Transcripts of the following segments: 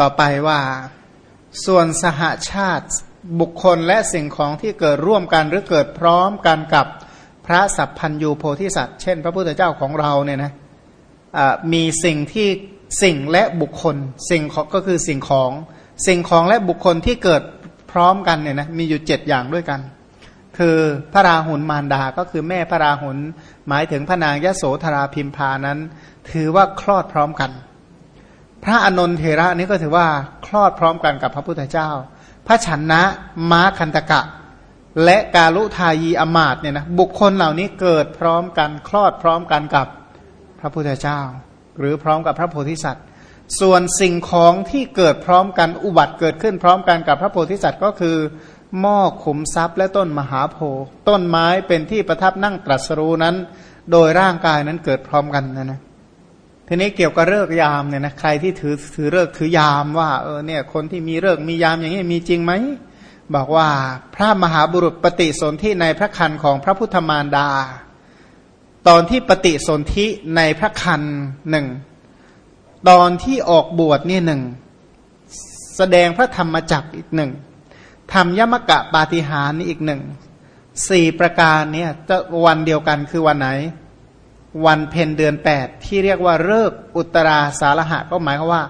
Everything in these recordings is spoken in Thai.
ต่อไปว่า ส่วนสหาชาติบุคคลและสิ่งของที่เกิดร่วมกันหรือเกิดพร้อมกันกับพระสัพพัญยูโพธิสัตว์ เช่น พระพุทธเจ้าของเราเนี่ยนะมีสิ่งที่สิ่งและบุคคล สิ่งก็คือสิ่งของสิ่งของและบุคคลที่เกิดพร้อมกันเนี่ยนะมีอยู่เจ็ดอย่างด้วยกัน คือพระราหุลมารดาก็คือแม่พระราหุลหมายถึงพระนางยโสธราพิมพานั้น ถือว่าคลอดพร้อมกัน พระอนนทเทระนี่ก็ถือว่าคลอดพร้อมกันกับพระพุทธเจ้า พระฉันนะม้าคันตกะ และกาลุทายีอมาตเนี่ยนะบุคคลเหล่านี้เกิดพร้อมกันคลอดพร้อมกันกับพระพุทธเจ้า หรือพร้อมกับพระโพธิสัตว์ ส่วนสิ่งของที่เกิดพร้อมกันอุบัติเกิดขึ้นพร้อมกันกับพระโพธิสัตว์ก็คือหม้อขุมทรัพย์และต้นมหาโพธิ์ต้นไม้เป็นที่ประทับนั่งตรัสรู้นั้น โดยร่างกายนั้นเกิดพร้อมกันนะนะ ทีนี้เกี่ยวกับเลิกยามเนี่ยนะใครที่ถือถือเลิกถือยามว่าเออเนี่ยคนที่มีเลิกมียามอย่างนี้มีจริงไหมบอกว่าพระมหาบุรุษปฏิสนธิในพระคันของพระพุทธมารดา ตอนที่ปฏิสนธิในพระคันหนึ่งตอนที่ออกบวชนี่หนึ่งแสดงพระธรรมจักอีกหนึ่งทำยมกะปาฏิหารนี่อีกหนึ่งสี่ประการเนี่ยจะวันเดียวกันคือวันไหน วันเพ็ญเดือนแปดที่เรียกว่าเลิกอุตราสาระหะก็หมายความว่า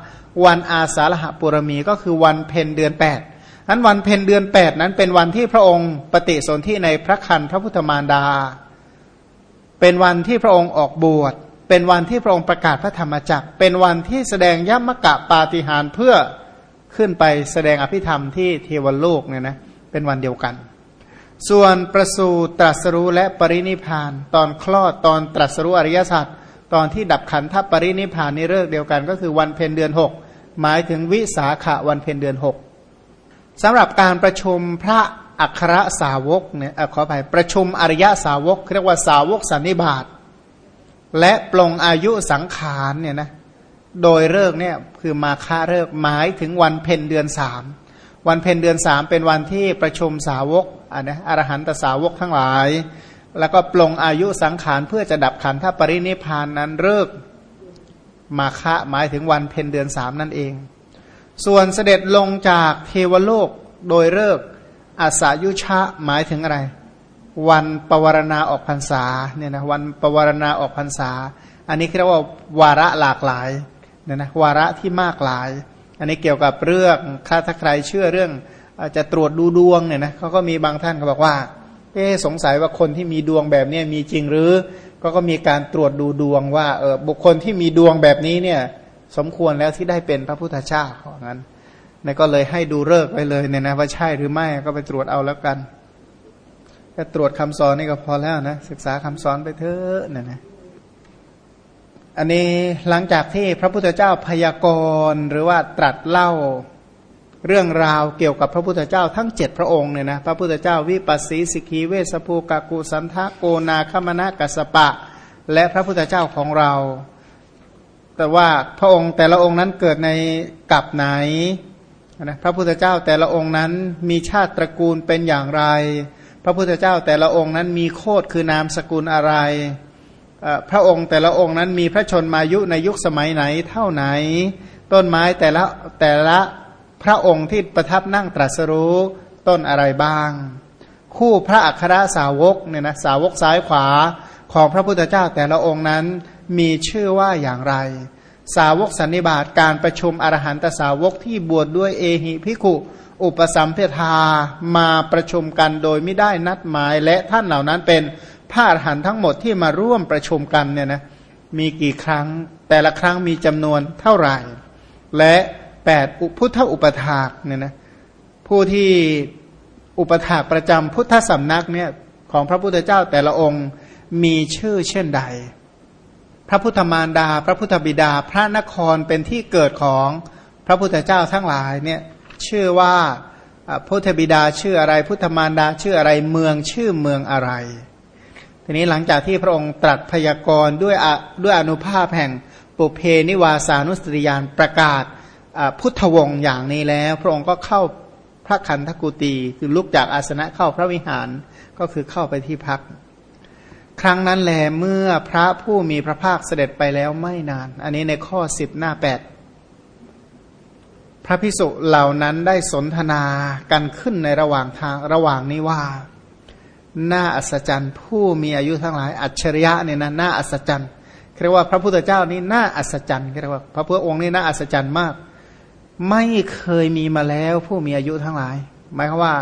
วันอาสาฬหะปุรมีก็คือวันเพ็ญเดือนแปดนั้นวันเพ็ญเดือนแปดนั้นเป็นวันที่พระองค์ปฏิสนธิในพระคันพระพุทธมารดา เป็นวันที่พระองค์ออกบวช เป็นวันที่พระองค์ประกาศพระธรรมจักร เป็นวันที่แสดงยมมกะปาฏิหารเพื่อขึ้นไปแสดงอภิธรรมที่เทวโลกเนี่ยนะเป็นวันเดียวกัน ส่วนประสูตรตรัสรู้และปรินิพาน ตอนคลอดตอนตรัสรู้อริยสัจตอนที่ดับขันธปรินิพานในเรื่องเดียวกันก็คือวันเพ็ญเดือนหกหมายถึงวิสาขะวันเพ็ญเดือนหกสำหรับการประชุมพระอัครสาวกเนี่ยขออภัยประชุมอริยสาวกเรียกว่าสาวกสันนิบาตและปลงอายุสังขารเนี่ยนะโดยเลิกเนี่ยคือมาฆาเลิกหมายถึงวันเพ็ญเดือนสาม วันเพ็ญเดือนสามเป็นวันที่ประชุมสาวกอะนะอรหันตสาวกทั้งหลาย แล้วก็ปลงอายุสังขารเพื่อจะดับขันธปรินิพานนั้นเลิกมาฆะหมายถึงวันเพ็ญเดือนสามนั่นเอง ส่วนเสด็จลงจากเทวโลกโดยเลิกอาสายุชะหมายถึงอะไร วันปวารณาออกพรรษาเนี่ยนะวันปวารณาออกพรรษา อันนี้เรียกว่าวาระหลากหลายเนี่ยนะวาระที่มากหลาย อันนี้เกี่ยวกับเรื่องถ้าใครเชื่อเรื่องจะตรวจดูดวงเนี่ยนะเขาก็มีบางท่านเขาบอกว่า เอ๊สงสัยว่าคนที่มีดวงแบบนี้มีจริงหรือ ก็ก็มีการตรวจดูดวงว่าเออบุคคลที่มีดวงแบบนี้เนี่ย สมควรแล้วที่ได้เป็นพระพุทธเจ้าของนั้นนี่ก็เลยให้ดูเลิกไปเลยเนี่ยนะว่าใช่หรือไม่ก็ไปตรวจเอาแล้วกันแค่ตรวจคำสอนนี่ก็พอแล้วนะศึกษาคำสอนไปเถอะเนี่ยนะ อันนี้หลังจากที่พระพุทธเจ้าพยากรณ์หรือว่าตรัสเล่าเรื่องราวเกี่ยวกับพระพุทธเจ้าทั้งเจ็ดพระองค์เนี่ยนะพระพุทธเจ้าวิปัสสีสิกีเวสภูกากุสันทะโกนาคมนากัสปะ และพระพุทธเจ้าของเรา แต่ว่าพระองค์แต่ละองค์นั้นเกิดในกับไหนนะพระพุทธเจ้าแต่ละองค์นั้นมีชาติตระกูลเป็นอย่างไร พระพุทธเจ้าแต่ละองค์นั้นมีโคดคือนามสกุลอะไร พระองค์แต่ละองค์นั้นมีพระชนมายุในยุคสมัยไหนเท่าไหน ต้นไม้แต่ละแต่ละพระองค์ที่ประทับนั่งตรัสรู้ต้นอะไรบ้าง คู่พระอัครสาวกเนี่ยนะสาวกซ้ายขวาของพระพุทธเจ้าแต่ละองค์นั้นมีชื่อว่าอย่างไร สาวกสันนิบาตการประชุมอรหันตสาวกที่บวชดด้วยเอหิพิขุอุปสัมเพทามาประชุมกันโดยไม่ได้นัดหมาย และท่านเหล่านั้นเป็น พระอรหันต์ทั้งหมดที่มาร่วมประชุมกันเนี่ยนะมีกี่ครั้ง แต่ละครั้งมีจำนวนเท่าไหร่ และแปดพุทธอุปถากเนี่ยนะผู้ที่อุปถากประจำพุทธสำนักเนี่ยของพระพุทธเจ้าแต่ละองค์มีชื่อเช่นใด พระพุทธมารดา พระพุทธบิดา พระนครเป็นที่เกิดของพระพุทธเจ้าทั้งหลายเนี่ยชื่อว่าพุทธบิดาชื่ออะไร พุทธมารดาชื่ออะไรเมืองชื่อเมืองอะไร ทีนี้หลังจากที่พระองค์ตรัสพยากรณ์ด้วยด้วยอนุภาพแห่งปุเพนิวาสานุสติยานประกาศพุทธวงศ์อย่างนี้แล้ว พระองค์ก็เข้าพระคันธกุตีคือลุกจากอาสนะเข้าพระวิหารก็คือเข้าไปที่พัก ครั้งนั้นแลเมื่อพระผู้มีพระภาคเสด็จไปแล้วไม่นาน อันนี้ในข้อสิบหน้าแปดพระพิสุเหล่านั้นได้สนทนากันขึ้นในระหว่างทางระหว่างนี้ว่า น่าอัศจรรย์ผู้มีอายุทั้งหลาย อัจฉริยะเนี่ยนะน่าอัศจรรย์เรียกว่าพระพุทธเจ้านี่น่าอัศจรรย์เรียกว่าพระพุทธองค์นี่น่าอัศจรรย์มาก ไม่เคยมีมาแล้วผู้มีอายุทั้งหลาย หมายความว่า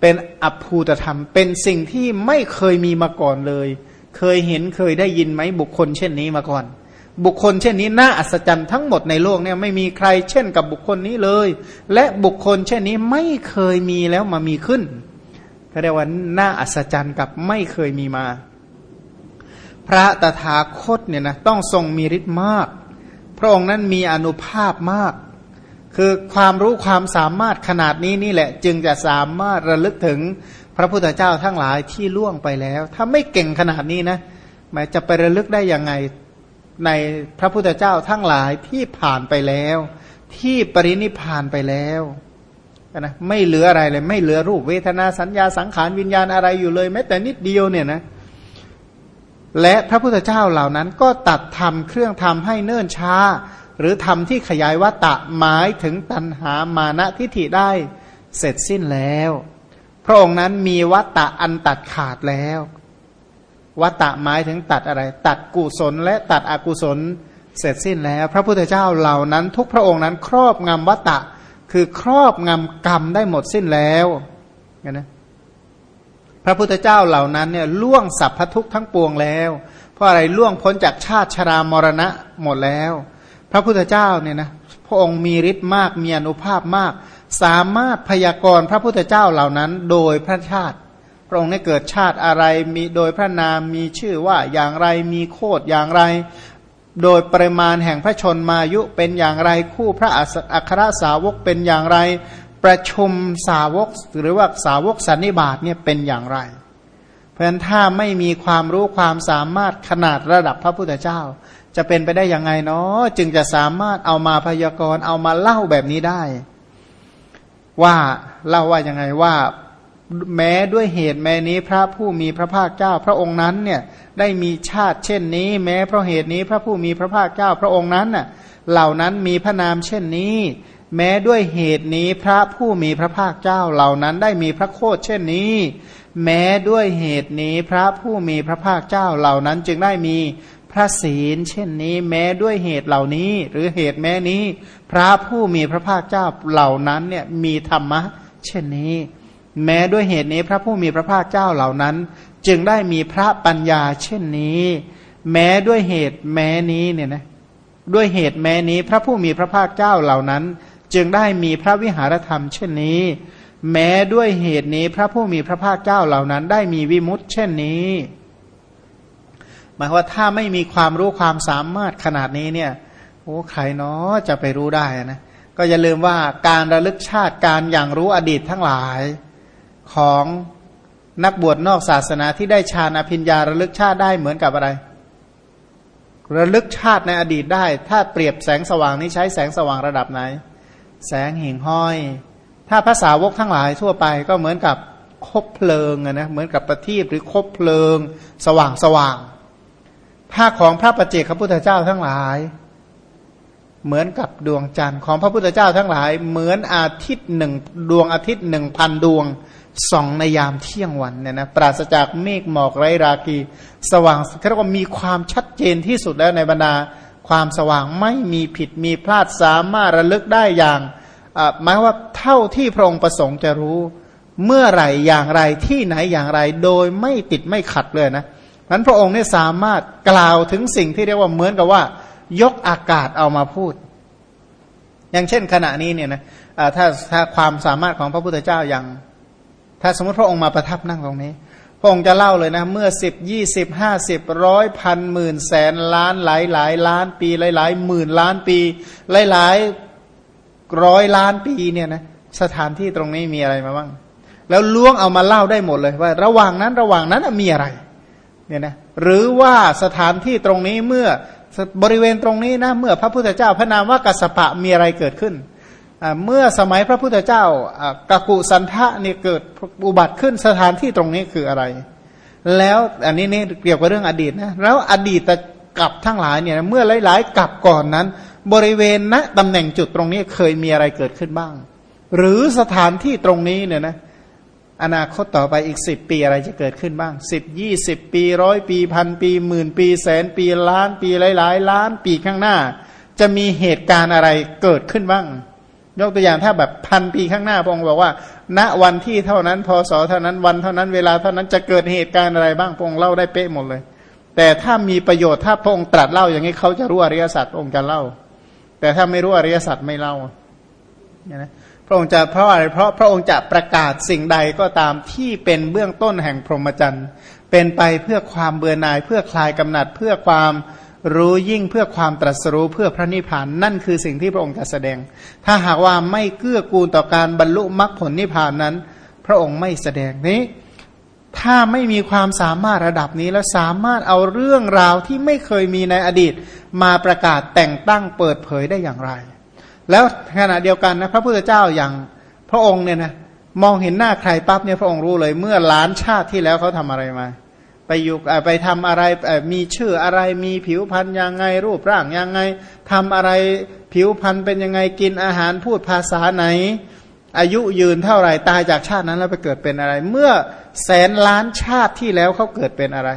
เป็นอัภูตธรรม เป็นสิ่งที่ไม่เคยมีมาก่อนเลย เคยเห็นเคยได้ยินไหมบุคคลเช่นนี้มาก่อน บุคคลเช่นนี้น่าอัศจรรย์ทั้งหมดในโลกเนี่ยไม่มีใครเช่นกับบุคคลนี้เลย และบุคคลเช่นนี้ไม่เคยมีแล้วมามีขึ้น เขาเรียกว่าน่าอัศจรรย์กับไม่เคยมีมา พระตถาคตเนี่ยนะต้องทรงมีฤทธิ์มาก พระองค์นั้นมีอนุภาพมาก คือความรู้ความสามารถขนาดนี้นี่แหละ จึงจะสามารถระลึกถึงพระพุทธเจ้าทั้งหลายที่ล่วงไปแล้ว ถ้าไม่เก่งขนาดนี้นะหมายจะไประลึกได้ยังไงในพระพุทธเจ้าทั้งหลายที่ผ่านไปแล้ว ที่ปรินิพานไปแล้ว นะไม่เหลืออะไรเลย ไม่เหลือรูปเวทนาสัญญาสังขารวิญญาณอะไรอยู่เลยแม้แต่นิดเดียวเนี่ยนะและพระพุทธเจ้าเหล่านั้นก็ตัดทำเครื่องทำให้เนิ่นช้า หรือทำที่ขยายวัตตะหมายถึงตัณหามานะทิฏฐิได้เสร็จสิ้นแล้ว พระองค์นั้นมีวัตตะอันตัดขาดแล้ววัตตะหมายถึงตัดอะไร ตัดกุศลและตัดอกุศลเสร็จสิ้นแล้ว พระพุทธเจ้าเหล่านั้น ทุกพระองค์นั้นครอบงำวัตตะ คือครอบงำกรรมได้หมดสิ้นแล้วนะพระพุทธเจ้าเหล่านั้นเนี่ยล่วงสัพพทุกทั้งปวงแล้ว เพราะอะไรล่วงพ้นจากชาติชรามรณะหมดแล้ว พระพุทธเจ้าเนี่ยนะพระองค์มีฤทธิ์มากมีอนุภาพมาก สามารถพยากรณ์พระพุทธเจ้าเหล่านั้น โดยพระชาติ พระองค์ได้เกิดชาติอะไรมีโดยพระนามมีชื่อว่าอย่างไรมีโคดอย่างไร โดยปริมาณแห่งพระชนมายุเป็นอย่างไรคู่พระอัครสาวกเป็นอย่างไร ประชุมสาวกหรือว่าสาวกสันนิบาตเนี่ยเป็นอย่างไร เพราะฉะนั้นถ้าไม่มีความรู้ความสามารถขนาดระดับพระพุทธเจ้า จะเป็นไปได้ยังไงเนาะจึงจะสามารถเอามาพยากรณ์เอามาเล่าแบบนี้ได้ ว่าเล่าว่ายังไงว่า แม้ด้วยเหตุแม้นี้พระผู้มีพระภาคเจ้า พระองค์นั้นเนี่ยได้มีชาติเช่นนี้ แม้เพราะเหตุนี้พระผู้มีพระภาคเจ้าพระองค์นั้นน่ะเหล่านั้นมีพระนามเช่นนี้ แม้ด้วยเหตุนี้พระผู้มีพระภาคเจ้าเหล่านั้นได้มีพระโคดเช่นนี้ แม้ด้วยเหตุนี้พระผู้มีพระภาคเจ้าเหล่านั้นจึงได้มีพระศีล เช่นนี้ แม้ด้วยเหตุเหล่านี้ หรือเหตุแม้นี้ พระผู้มีพระภาคเจ้าเหล่านั้นเนี่ยมีธรรมะ เช่นนี้ แม้ด้วยเหตุนี้พระผู้มีพระภาคเจ้าเหล่านั้น จึงได้มีพระปัญญาเช่นนี้ แม้ด้วยเหตุแม้นี้เนี่ยนะด้วยเหตุแม้นี้พระผู้มีพระภาคเจ้าเหล่านั้น จึงได้มีพระวิหารธรรมเช่นนี้ แม้ด้วยเหตุนี้พระผู้มีพระภาคเจ้าเหล่านั้น ได้มีวิมุตเช่นนี้หมายว่าถ้าไม่มีความรู้ความสามารถขนาดนี้เนี่ยโอ้ใครเนาะจะไปรู้ได้นะก็อย่าลืมว่าการระลึกชาติการอย่างรู้อดีตทั้งหลาย ของนักบวชนอกศาสนาที่ได้ฌานอภิญญาระลึกชาติได้เหมือนกับอะไร ระลึกชาติในอดีตได้ ถ้าเปรียบแสงสว่างนี้ใช้แสงสว่างระดับไหน แสงหิ่งห้อย ถ้าภาษาวกทั้งหลายทั่วไปก็เหมือนกับคบเพลิงนะเหมือนกับประทีปหรือคบเพลิง สว่างสว่างถ้าของพระประเจกพระพุทธเจ้าทั้งหลาย เหมือนกับดวงจันทร์ของพระพุทธเจ้าทั้งหลาย เหมือนอาทิตย์หนึ่งดวงอาทิตย์หนึ่งพันดวง ส่องในยามเที่ยงวันเนี่ยนะปราศจากเมฆหมอกไร้ราคี สว่างเรียกว่ามีความชัดเจนที่สุดแล้วในบรรดาความสว่างไม่มีผิดมีพลาดสามารถระลึกได้อย่างหมายว่าเท่าที่พระองค์ประสงค์จะรู้ เมื่อไหร่อย่างไรที่ไหนอย่างไร โดยไม่ติดไม่ขัดเลยนะนั้นพระองค์เนี่ยสามารถกล่าวถึงสิ่งที่เรียกว่าเหมือนกับว่า ยกอากาศเอามาพูด อย่างเช่นขณะนี้เนี่ยนะถ้าถ้าความสามารถของพระพุทธเจ้าอย่าง ถ้าสมมติพระองค์มาประทับนั่งตรงนี้ พระองค์จะเล่าเลยนะ เมื่อสิบยี่สิบห้าสิบร้อยพันหมื่นแสนล้านหลายหลายล้านปีหลายหลายหมื่นล้านปีหลายหลายร้อยล้านปีเนี่ยนะสถานที่ตรงนี้มีอะไรมาบ้าง แล้วล้วงเอามาเล่าได้หมดเลยว่า ระหว่างนั้นระหว่างนั้นมีอะไรเนี่ยนะหรือว่าสถานที่ตรงนี้เมื่อบริเวณตรงนี้นะเมื่อพระพุทธเจ้าพระนามว่ากัสปะมีอะไรเกิดขึ้น เมื่อสมัยพระพุทธเจ้ากกุสันทะนี่เกิดอุบัติขึ้นสถานที่ตรงนี้คืออะไร แล้วอันนี้นี่เกี่ยวกับเรื่องอดีตนะแล้วอดีตกับทั้งหลายเนี่ยเมื่อหลาย ๆกับก่อนนั้น บริเวณณตำแหน่งจุดตรงนี้เคยมีอะไรเกิดขึ้นบ้าง หรือสถานที่ตรงนี้เนี่ยนะอนาคตต่อไปอีกสิบปีอะไรจะเกิดขึ้นบ้างสิบยี่สิบปีร้อยปีพันปีหมื่นปีแสนปีล้านปีหลาย ๆ ล้านปีข้างหน้า จะมีเหตุการณ์อะไรเกิดขึ้นบ้าง ยกตัวอย่างถ้าแบบพันปีข้างหน้าพระองค์บอกว่า ณวันที่เท่านั้นพศเท่านั้นวันเท่านั้นเวลาเท่านั้นจะเกิดเหตุการณ์อะไรบ้างพระองค์เล่าได้เป๊ะหมดเลย แต่ถ้ามีประโยชน์ถ้าพระองค์ตรัสเล่าอย่างนี้เขาจะรู้อริยสัจองค์จะเล่า แต่ถ้าไม่รู้อริยสัจไม่เล่าเนี่ยนะพระองค์จะเพราะอะไรเพราะพระองค์จะประกาศสิ่งใดก็ตามที่เป็นเบื้องต้นแห่งพรหมจรรย์เป็นไปเพื่อความเบื่อหน่ายเพื่อคลายกำหนัดเพื่อความ รู้ยิ่งเพื่อความตรัสรู้เพื่อพระนิพพานนั่นคือสิ่งที่พระองค์จะแสดง ถ้าหากว่าไม่เกื้อกูลต่อการบรรลุมรรคผลนิพพานนั้น พระองค์ไม่แสดงนี้ ถ้าไม่มีความสามารถระดับนี้แล้วสามารถเอาเรื่องราวที่ไม่เคยมีในอดีต มาประกาศแต่งตั้งเปิดเผยได้อย่างไร แล้วขณะเดียวกันนะพระพุทธเจ้าอย่างพระองค์เนี่ยนะมองเห็นหน้าใครปั๊บเนี่ยพระองค์รู้เลยเมื่อล้านชาติที่แล้วเขาทำอะไรมา ไปอยู่ไปทำอะไรมีชื่ออะไรมีผิวพรรณยังไง รูปร่างยังไงทำอะไรผิวพรรณเป็นยังไงกินอาหารพูดภาษาไหน อายุยืนเท่าไหร่ตายจากชาตินั้นแล้วไปเกิดเป็นอะไร เมื่อแสนล้านชาติที่แล้วเขาเกิดเป็นอะไร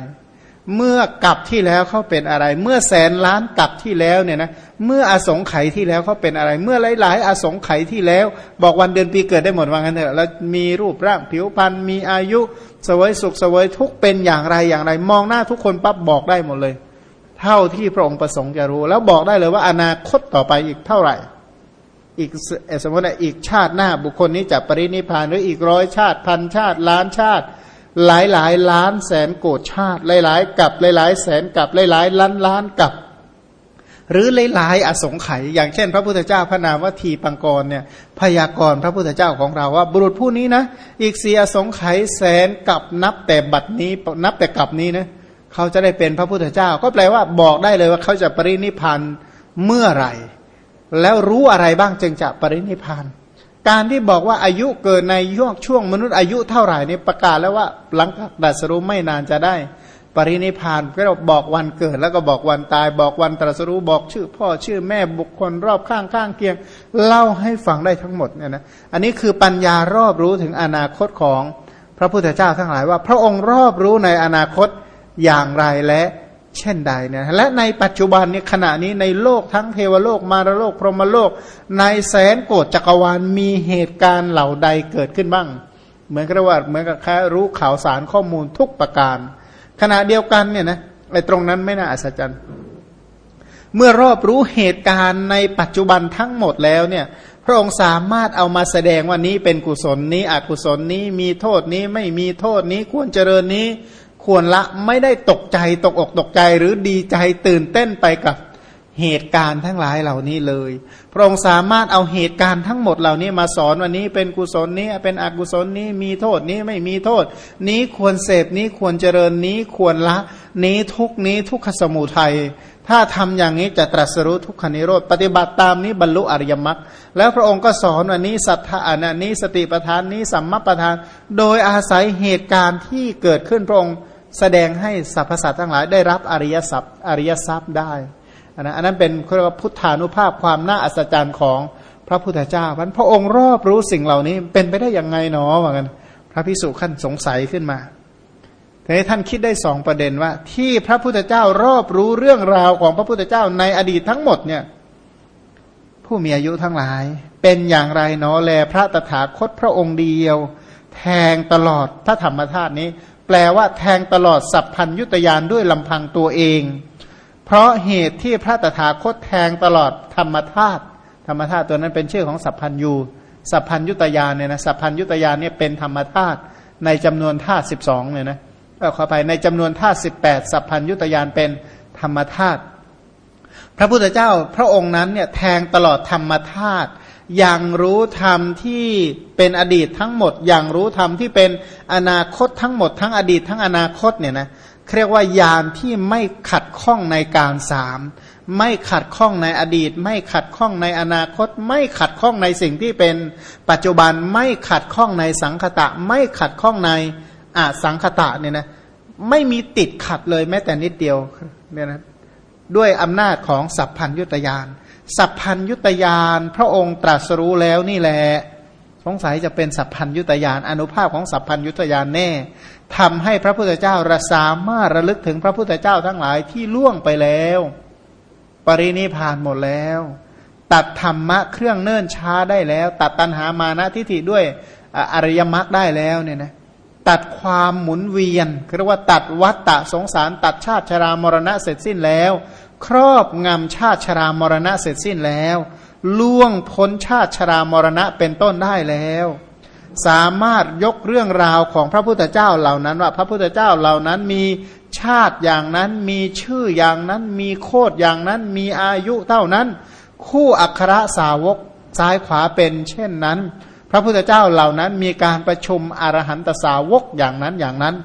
เมื่อกับที่แล้วเขาเป็นอะไร เมื่อแสนล้านกับที่แล้วเนี่ยนะเมื่ออสงไขยที่แล้วเขาเป็นอะไร เมื่อหลายๆ อสงไขยที่แล้ว บอกวันเดือนปีเกิดได้หมดว่างั้นเถอะแล้วมีรูปร่างผิวพรรณมีอายุสวยสุขสวยทุกเป็นอย่างไรอย่างไร มองหน้าทุกคนปั๊บบอกได้หมดเลย เท่าที่พระองค์ประสงค์จะรู้ แล้วบอกได้เลยว่าอนาคตต่อไปอีกเท่าไหร่ อีกสมมติอีกชาติหน้าบุคคลนี้จะปรินิพานหรืออีกร้อยชาติพันชาติล้านชาติ หลายหลายล้านแสนโกดชาติ หลายหลายกับหลายหลายแสนกับหลายหลายล้านล้านกับ หรือหลายหลายอสงไขยอย่างเช่น พระพุทธเจ้าพระนามว่าทีปังกรเนี่ยพยากรณ์พระพุทธเจ้าของเราว่า บุรุษผู้นี้นะ อีกเสียสงไขยแสนกับนับแต่บัดนี้นับแต่กับนี้นะเขาจะได้เป็นพระพุทธเจ้า ก็แปลว่าบอกได้เลยว่าเขาจะปรินิพานเมื่อไหร่ แล้วรู้อะไรบ้างจึงจะปรินิพาน การที่บอกว่าอายุเกิดในช่วงช่วงมนุษย์อายุเท่าไหร่นี่ประกาศแล้วว่าหลังจากดัสรู้ไม่นานจะได้ ปรินิพานก็เราบอกวันเกิดแล้วก็บอกวันตาย บอกวันตรัสรู้บอกชื่อ พ่อชื่อแม่บุคคลรอบข้างข้างเคียง เล่าให้ฟังได้ทั้งหมดเนี่ยนะอันนี้คือปัญญารอบรู้ถึงอนาคตของพระพุทธเจ้าทั้งหลายว่า พระองค์รอบรู้ในอนาคตอย่างไรและ เช่นใดเนี่ยและในปัจจุบันเนี่ยขณะนี้ในโลกทั้งเทวโลกมารโลก พรหมโลก ในแสนโกดจักรวาลมีเหตุการณ์เหล่าใดเกิดขึ้นบ้าง เหมือนกับว่าเหมือนกับแค่รู้ข่าวสารข้อมูลทุกประการ ขณะเดียวกันเนี่ยนะไอ้ตรงนั้นไม่น่าอัศจรรย์ เมื่อรอบรู้เหตุการณ์ในปัจจุบันทั้งหมดแล้วเนี่ยพระองค์สามารถเอามาแสดงว่านี้เป็นกุศลนี้อกุศลนี้มีโทษนี้ไม่มีโทษนี้ควรเจริญนี้ ควรละไม่ได้ตกใจตกอกตกใจหรือดีใจตื่นเต้นไปกับเหตุการณ์ทั้งหลายเหล่านี้เลย พระองค์สามารถเอาเหตุการณ์ทั้งหมดเหล่านี้มาสอนวันนี้เป็นกุศลนี้เป็นอกุศลนี้มีโทษนี้ไม่มีโทษ นี้ควรเสพนี้ควรเจริญนี้ควรละ นี้ทุกนี้ทุกขสมุทัยถ้าทำอย่างนี้จะตรัสรู้ทุกขนิโรธปฏิบัติตามนี้บรรลุอริยมรรคแล้วพระองค์ก็สอนวันนี้สัทธาอันนี้สติประธานนี้สัมมาประธาน โดยอาศัยเหตุการณ์ที่เกิดขึ้นพระองค์ แสดงให้สรรพสัตว์ทั้งหลายได้รับอริยทรัพอริยทรัพย์ได้อันนั้นเป็นเรียกว่าพุทธานุภาพความน่าอัศจรรย์ของพระพุทธเจ้าพันพระองค์รอบรู้สิ่งเหล่านี้เป็นไปได้ยังไงเนาะว่ากันพระพิสุขั้นสงสัยขึ้นมาทีนี้ท่านคิดได้สองประเด็นว่า ที่พระพุทธเจ้ารอบรู้เรื่องราวของพระพุทธเจ้าในอดีตทั้งหมดเนี่ยผู้มีอายุทั้งหลาย เป็นอย่างไรเนาะแลพระตถาคตพระองค์เดียว แทงตลอดพระธรรมธาตุนี้ แปลว่าแทงตลอดสัพพัญยุตยานด้วยลำพังตัวเอง เพราะเหตุที่พระตถาคตแทงตลอดธรรมธาตุธรรมธาตุตัวนั้นเป็นชื่อของสัพพัญยูสัพพัญยุตยานเนี่ยนะสัพพัญยุตยานเนี่ยเป็นธรรมธาตุในจำนวนธาตุสิบสองเนี่ยนะก็ขอไปในจำนวนธาตุสิบแปดสัพพัญยุตยานเป็นธรรมธาตุพระพุทธเจ้าพระองค์นั้นเนี่ยแทงตลอดธรรมธาตุ อย่างรู้ธรรมที่เป็นอดีตทั้งหมด อย่างรู้ธรรมที่เป็นอนาคตทั้งหมด ทั้งอดีตทั้งอนาคตเนี่ยนะเรียกว่ายานที่ไม่ขัดข้องในการสามไม่ขัดข้องในอดีต ไม่ขัดข้องในอนาคต ไม่ขัดข้องในสิ่งที่เป็นปัจจุบันไม่ขัดข้องในสังคตะ ไม่ขัดข้องในอาสังคตะเนี่ยนะไม่มีติดขัดเลยแม้แต่นิดเดียวเนี่ยนะด้วยอำนาจของสัพพัญยุตยาน สัพพัญยุตยานพระองค์ตรัสรู้แล้วนี่แหละสงสัยจะเป็นสัพพัญยุตยานอนุภาพของสัพพัญยุตยานแน่ทำให้พระพุทธเจ้าระสามารถระลึกถึงพระพุทธเจ้าทั้งหลายที่ล่วงไปแล้ว ปรินิพานหมดแล้ว ตัดธรรมะเครื่องเนิ่นช้าได้แล้ว ตัดตัณหามานะทิฏฐิด้วยอริยมรรคได้แล้วเนี่ยนะตัดความหมุนเวียนเรียกว่าตัดวัตตะสงสารตัดชาติชรามรณะเสร็จสิ้นแล้ว ครอบงำชาติชรามรณะเสร็จสิ้นแล้ว ล่วงพ้นชาติชรามรณะเป็นต้นได้แล้ว สามารถยกเรื่องราวของพระพุทธเจ้าเหล่านั้นว่าพระพุทธเจ้าเหล่านั้นมีชาติอย่างนั้น มีชื่ออย่างนั้น มีโคดอย่างนั้น มีอายุเท่านั้น คู่อัครสาวกซ้ายขวาเป็น เช่นนั้น พระพุทธเจ้าเหล่านั้นมีการประชุมอรหันตสาวกอย่างนั้นอย่างนั้น